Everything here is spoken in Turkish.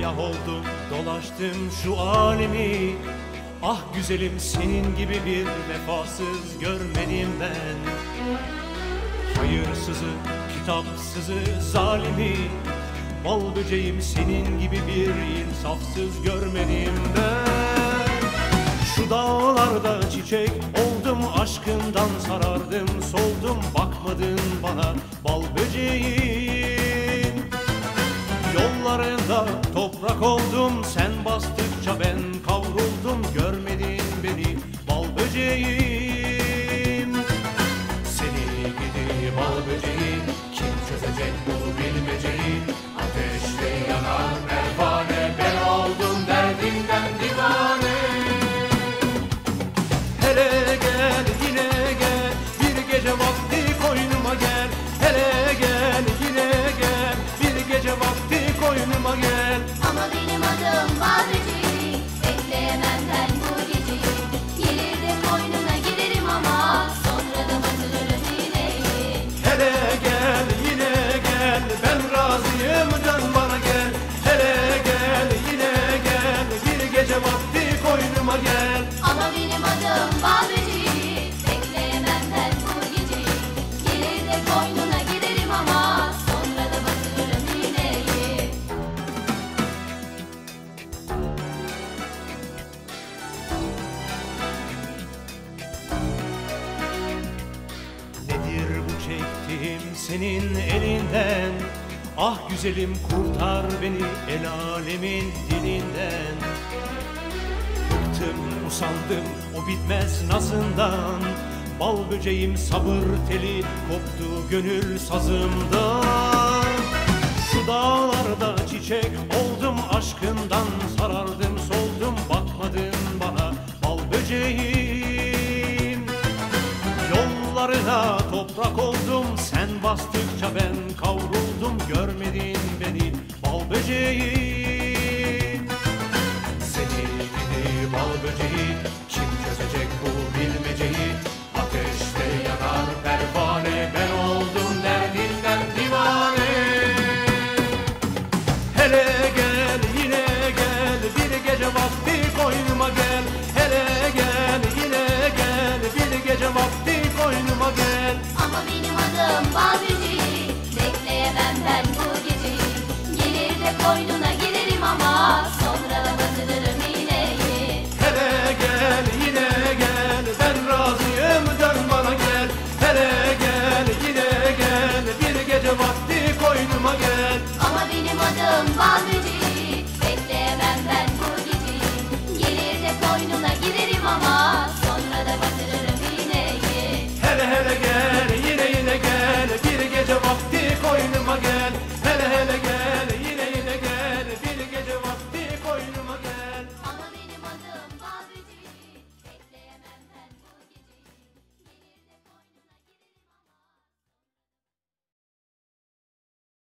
Seyyah oldum dolaştım şu alemi. Ah güzelim senin gibi bir vefasız görmedim ben. Hayırsızı, kitapsızı, zalimi. Bal böceğim senin gibi bir insafsız görmedim ben. Şu dağlarda çiçek oldum aşkından sarardım soldum bakmadın bana. Bal böceğim Yollarında toprak oldum sen bastıkça ben koynuma gel. Ama benim adım Badriciğim Bekleyemem ben bu geceyi. Gelir de koynuna girerim ama Sonra da batırırım iğneyi. Hele gel yine gel. Ben razıyım dön bana gel. Hele gel yine gel. Bir gece vakti koynuma gel. Ama benim adım Badriciğim senin elinden. Ah güzelim kurtar beni el alemin dilinden. Bıktım usandım o bitmez nazından. Bal böceğim sabır teli koptu gönül sazımdan. Şu dağlarda çiçek oldum aşkından Sarardım bastıkça ben kavruldum görmedin beni bal böceğim Seni gidi bal böceği kim çözecek bu bilmeceyi? Ateşte yanar pervane ben oldum derdinden divane. Hele gel yine gel bir gece vakti koynuma gel. Hele gel yine gel bir gece vakti koynuma gel. Ama benim Badriciğim Bekleyemem ben bu geceyi Gelir de koynuna girerim ama